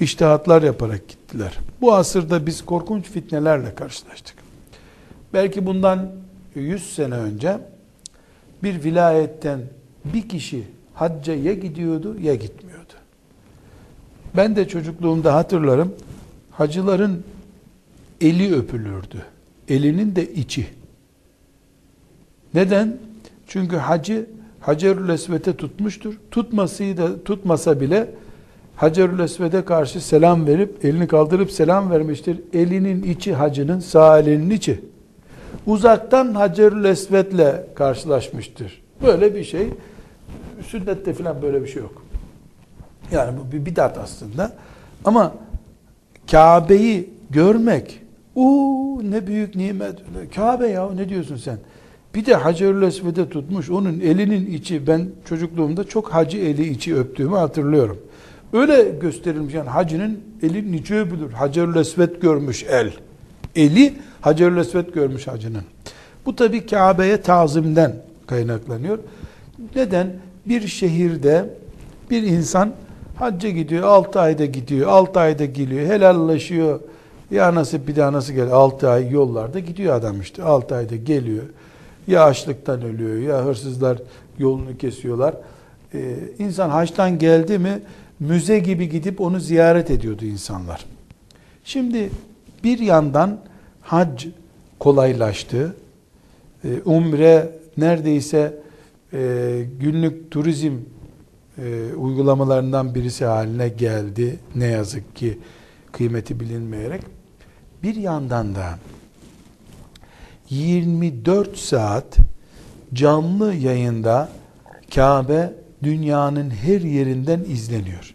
iştihatlar yaparak gittiler. Bu asırda biz korkunç fitnelerle karşılaştık. Belki bundan 100 sene önce bir vilayetten bir kişi hacca ya gidiyordu ya gitmiyordu. Ben de çocukluğumda hatırlarım hacıların eli öpülürdü. Elinin de içi. Neden? Çünkü hacı Hacerül Esved'e tutmuştur. Tutmasıyı da tutmasa bile Hacerül Esved'e karşı selam verip elini kaldırıp selam vermiştir. Elinin içi hacının sağ elinin içi. Uzaktan Hacerül Esved'le karşılaşmıştır. Böyle bir şey sünnette falan böyle bir şey yok. Yani bu bir bidat aslında. Ama Kabe'yi görmek o ne büyük nimet. Kabe ya ne diyorsun sen? Bir de Hacerül Esved'e tutmuş. Onun elinin içi ben çocukluğumda çok hacı eli içi öptüğümü hatırlıyorum. Öyle gösterilmiş yani hacının elinin içi öpülür. Hacerül Esved görmüş el. Eli Hacerül Esved görmüş hacının. Bu tabi Kabe'ye tazimden kaynaklanıyor. Neden? Bir şehirde bir insan hacca gidiyor, 6 ayda gidiyor, 6 ayda geliyor, helallaşıyor. Ya nasıl bir daha nasıl gel? 6 ay yollarda gidiyor adam işte. 6 ayda geliyor. Ya açlıktan ölüyor ya hırsızlar yolunu kesiyorlar. Ee, insan haçtan geldi mi müze gibi gidip onu ziyaret ediyordu insanlar. Şimdi bir yandan hac kolaylaştı. Ee, umre neredeyse e, günlük turizm e, uygulamalarından birisi haline geldi. Ne yazık ki kıymeti bilinmeyerek. Bir yandan da 24 saat canlı yayında Kabe dünyanın her yerinden izleniyor.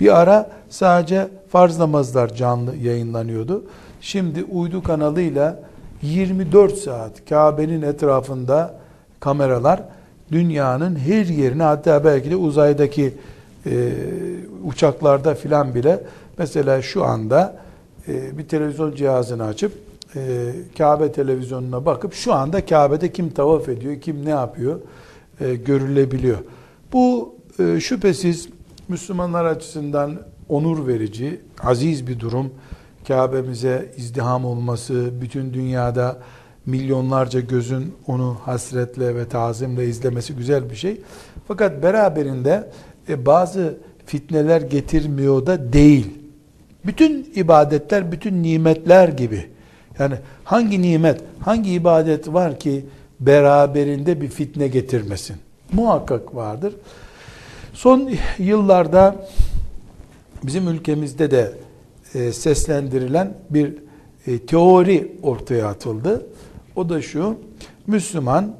Bir ara sadece farz namazlar canlı yayınlanıyordu. Şimdi uydu kanalıyla 24 saat Kabe'nin etrafında kameralar dünyanın her yerine hatta belki de uzaydaki e, uçaklarda filan bile mesela şu anda e, bir televizyon cihazını açıp e, Kabe televizyonuna bakıp şu anda Kabe'de kim tavaf ediyor, kim ne yapıyor e, görülebiliyor. Bu e, şüphesiz Müslümanlar açısından onur verici, aziz bir durum. Kabe'mize izdiham olması, bütün dünyada milyonlarca gözün onu hasretle ve tazimle izlemesi güzel bir şey. Fakat beraberinde e, bazı fitneler getirmiyor da değil. Bütün ibadetler, bütün nimetler gibi. Yani hangi nimet, hangi ibadet var ki beraberinde bir fitne getirmesin? Muhakkak vardır. Son yıllarda bizim ülkemizde de e, seslendirilen bir e, teori ortaya atıldı. O da şu, Müslüman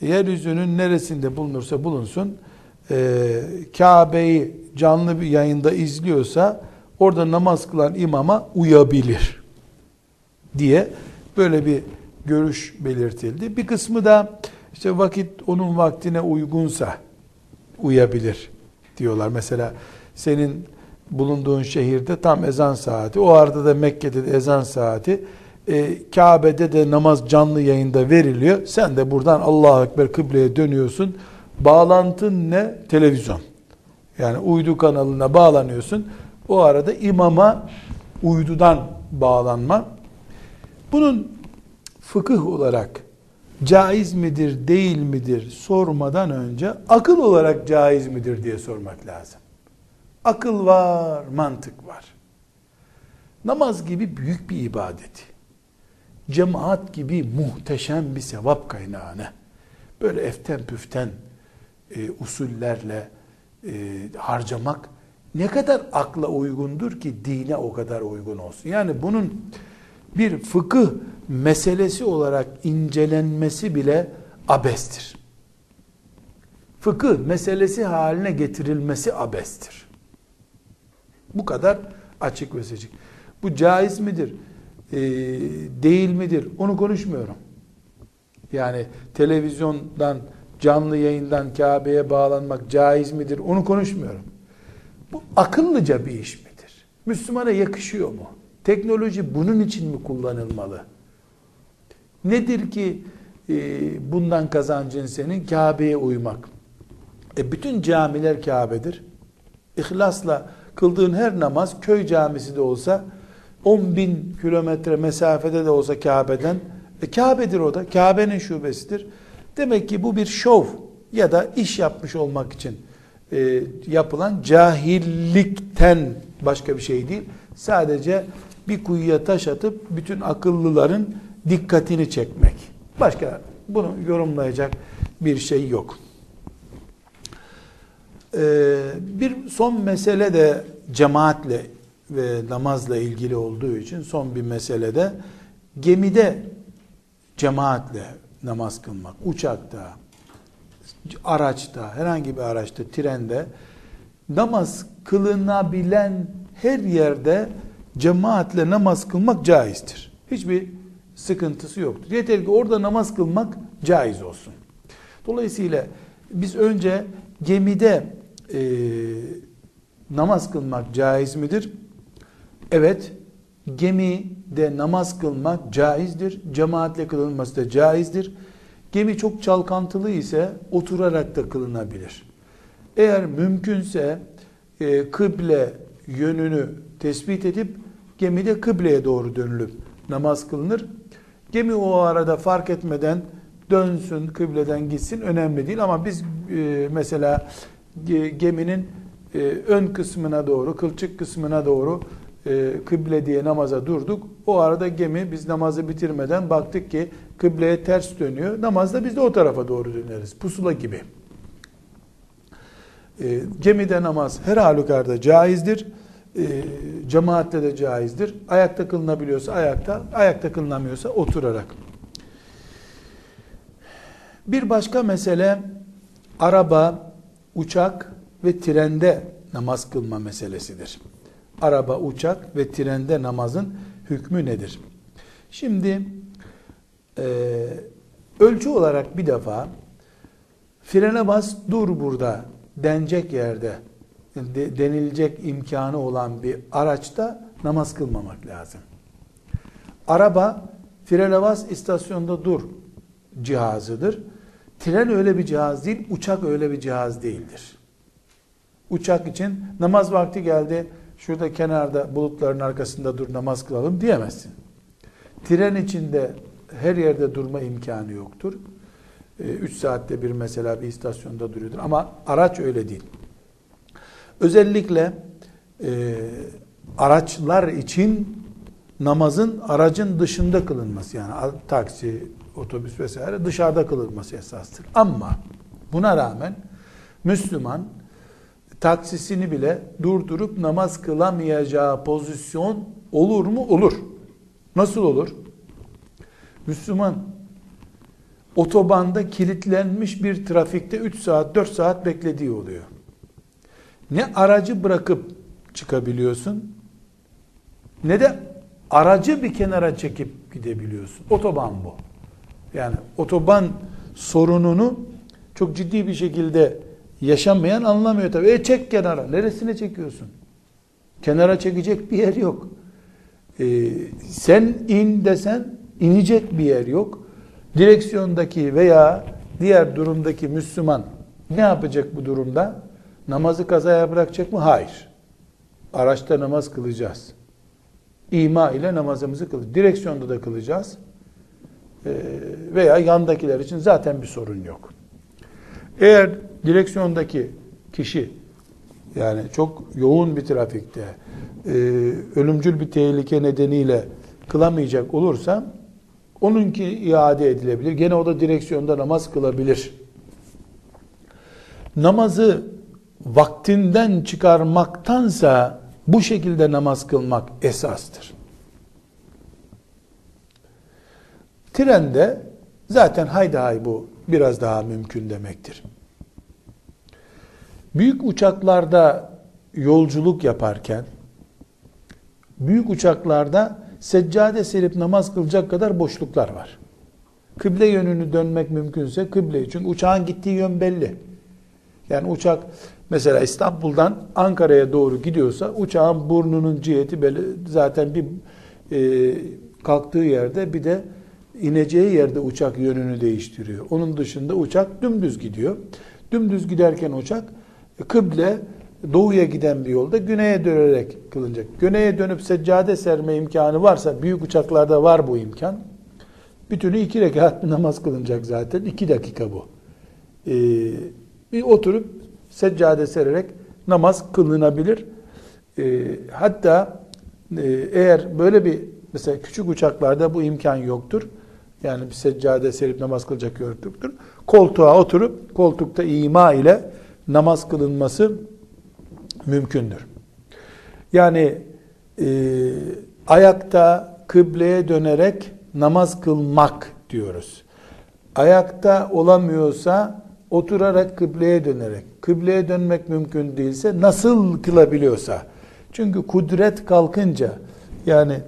yeryüzünün neresinde bulunursa bulunsun, e, Kabe'yi canlı bir yayında izliyorsa, orada namaz kılan imama uyabilir diye böyle bir görüş belirtildi. Bir kısmı da işte vakit onun vaktine uygunsa uyabilir diyorlar. Mesela senin bulunduğun şehirde tam ezan saati, o arada da Mekke'de de ezan saati, e, Kabe'de de namaz canlı yayında veriliyor. Sen de buradan Allahu Ekber kıbleye dönüyorsun. Bağlantın ne? Televizyon. Yani uydu kanalına bağlanıyorsun. O arada imama uydudan bağlanma. Bunun fıkıh olarak caiz midir, değil midir sormadan önce akıl olarak caiz midir diye sormak lazım. Akıl var, mantık var. Namaz gibi büyük bir ibadeti, cemaat gibi muhteşem bir sevap kaynağını, böyle eften püften e, usullerle e, harcamak ne kadar akla uygundur ki dine o kadar uygun olsun. Yani bunun bir fıkıh meselesi olarak incelenmesi bile abestir. Fıkıh meselesi haline getirilmesi abestir. Bu kadar açık ve seçik. Bu caiz midir? Ee, değil midir? Onu konuşmuyorum. Yani televizyondan, canlı yayından Kabe'ye bağlanmak caiz midir? Onu konuşmuyorum. Bu akıllıca bir iş midir? Müslümana yakışıyor mu? Teknoloji bunun için mi kullanılmalı? Nedir ki e, bundan kazancın senin? Kabe'ye uymak. E bütün camiler Kabe'dir. İhlasla kıldığın her namaz köy camisi de olsa 10 bin kilometre mesafede de olsa Kabe'den e, Kabe'dir o da. Kabe'nin şubesidir. Demek ki bu bir şov ya da iş yapmış olmak için e, yapılan cahillikten başka bir şey değil. Sadece bir kuyuya taş atıp bütün akıllıların dikkatini çekmek. Başka bunu yorumlayacak bir şey yok. Ee, bir son mesele de cemaatle ve namazla ilgili olduğu için son bir mesele de gemide cemaatle namaz kılmak, uçakta, araçta, herhangi bir araçta, trende namaz kılınabilen her yerde cemaatle namaz kılmak caizdir. Hiçbir sıkıntısı yoktur. Yeter ki orada namaz kılmak caiz olsun. Dolayısıyla biz önce gemide e, namaz kılmak caiz midir? Evet, gemide namaz kılmak caizdir. Cemaatle kılınması da caizdir. Gemi çok çalkantılı ise oturarak da kılınabilir. Eğer mümkünse e, kıble yönünü tespit edip gemide kıbleye doğru dönülüp namaz kılınır. Gemi o arada fark etmeden dönsün, kıbleden gitsin önemli değil ama biz e, mesela geminin e, ön kısmına doğru, kılçık kısmına doğru e, kıble diye namaza durduk. O arada gemi biz namazı bitirmeden baktık ki kıbleye ters dönüyor. Namazda biz de o tarafa doğru döneriz. Pusula gibi. E, gemide namaz her halükarda caizdir. E, cemaatle de caizdir. Ayakta kılınabiliyorsa ayakta, ayakta kılınamıyorsa oturarak. Bir başka mesele araba, uçak ve trende namaz kılma meselesidir. Araba, uçak ve trende namazın hükmü nedir? Şimdi e, ölçü olarak bir defa frene bas dur burada denecek yerde de, denilecek imkanı olan bir araçta namaz kılmamak lazım. Araba frene bas istasyonda dur cihazıdır. Tren öyle bir cihaz değil, uçak öyle bir cihaz değildir. Uçak için namaz vakti geldi, şurada kenarda bulutların arkasında dur namaz kılalım diyemezsin. Tren içinde her yerde durma imkanı yoktur. 3 ee, saatte bir mesela bir istasyonda duruyordur. Ama araç öyle değil. Özellikle e, araçlar için namazın aracın dışında kılınması yani taksi, otobüs vesaire dışarıda kılınması esastır. Ama buna rağmen Müslüman taksisini bile durdurup namaz kılamayacağı pozisyon olur mu? Olur. Nasıl olur? Müslüman otobanda kilitlenmiş bir trafikte 3 saat 4 saat beklediği oluyor. Ne aracı bırakıp çıkabiliyorsun ne de aracı bir kenara çekip gidebiliyorsun. Otoban bu. Yani otoban sorununu çok ciddi bir şekilde yaşamayan anlamıyor tabii. E çek kenara. Neresine çekiyorsun? Kenara çekecek bir yer yok. Ee, sen in desen inecek bir yer yok. Direksiyondaki veya diğer durumdaki Müslüman ne yapacak bu durumda? Namazı kazaya bırakacak mı? Hayır. Araçta namaz kılacağız. İma ile namazımızı kılacağız. Direksiyonda da kılacağız. Ee, veya yandakiler için zaten bir sorun yok. Eğer direksiyondaki kişi yani çok yoğun bir trafikte e, ölümcül bir tehlike nedeniyle kılamayacak olursa onunki iade edilebilir. Gene o da direksiyonda namaz kılabilir. namazı vaktinden çıkarmaktansa bu şekilde namaz kılmak esastır. Trende zaten haydi hay bu biraz daha mümkün demektir. Büyük uçaklarda yolculuk yaparken büyük uçaklarda seccade serip namaz kılacak kadar boşluklar var. Kıble yönünü dönmek mümkünse kıble. Çünkü uçağın gittiği yön belli. Yani uçak mesela İstanbul'dan Ankara'ya doğru gidiyorsa uçağın burnunun ciheti belli. Zaten bir e, kalktığı yerde bir de ineceği yerde uçak yönünü değiştiriyor. Onun dışında uçak dümdüz gidiyor. Dümdüz giderken uçak kıble doğuya giden bir yolda güneye dönerek kılınacak. Güneye dönüp seccade serme imkanı varsa büyük uçaklarda var bu imkan. Bütünü iki rekat namaz kılınacak zaten. iki dakika bu. Ee, bir oturup seccade sererek namaz kılınabilir. Ee, hatta e, eğer böyle bir mesela küçük uçaklarda bu imkan yoktur. Yani bir seccade serip namaz kılacak yoktur. Koltuğa oturup koltukta ima ile namaz kılınması mümkündür. Yani e, ayakta kıbleye dönerek namaz kılmak diyoruz. Ayakta olamıyorsa oturarak kıbleye dönerek, kıbleye dönmek mümkün değilse nasıl kılabiliyorsa. Çünkü kudret kalkınca yani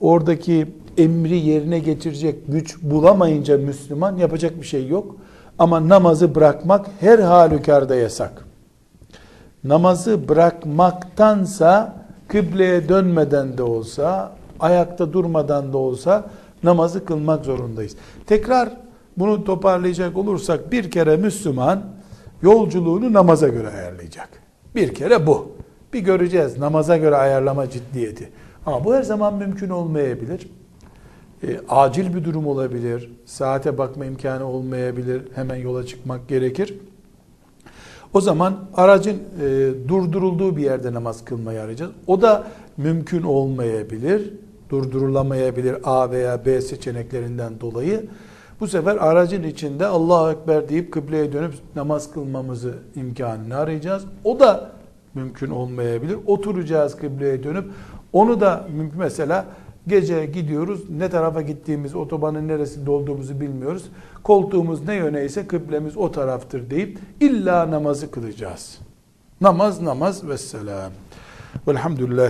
oradaki emri yerine getirecek güç bulamayınca Müslüman yapacak bir şey yok. Ama namazı bırakmak her halükarda yasak. Namazı bırakmaktansa kıbleye dönmeden de olsa, ayakta durmadan da olsa namazı kılmak zorundayız. Tekrar bunu toparlayacak olursak bir kere Müslüman yolculuğunu namaza göre ayarlayacak. Bir kere bu. Bir göreceğiz namaza göre ayarlama ciddiyeti. Ama bu her zaman mümkün olmayabilir. E, acil bir durum olabilir. Saate bakma imkanı olmayabilir. Hemen yola çıkmak gerekir. O zaman aracın e, durdurulduğu bir yerde namaz kılmayı arayacağız. O da mümkün olmayabilir. Durdurulamayabilir A veya B seçeneklerinden dolayı. Bu sefer aracın içinde Allahu Ekber deyip kıbleye dönüp namaz kılmamızı imkanını arayacağız. O da mümkün olmayabilir. Oturacağız kıbleye dönüp onu da mümkün mesela gece gidiyoruz ne tarafa gittiğimiz otobanın neresinde olduğumuzu bilmiyoruz. Koltuğumuz ne yöne ise kıblemiz o taraftır deyip illa namazı kılacağız. Namaz namaz ve selam. Velhamdülillah